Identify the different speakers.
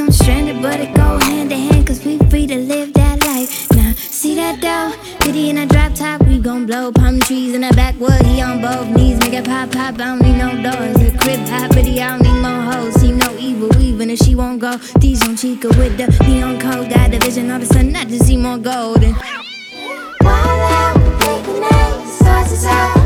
Speaker 1: like I'm stranded, but it go hand in hand, cause we free to live that life. Now, see that though? Diddy in a drop top, we gon' blow palm trees in the backwood. He on both knees, make it pop pop. I don't need no doors. The crib hot, but I don't need more hoes. See no evil, even if she won't go. These on Chica with the neon code. Got the vision. all of a sudden, I just see more golden. Wild out, late night, stars is out.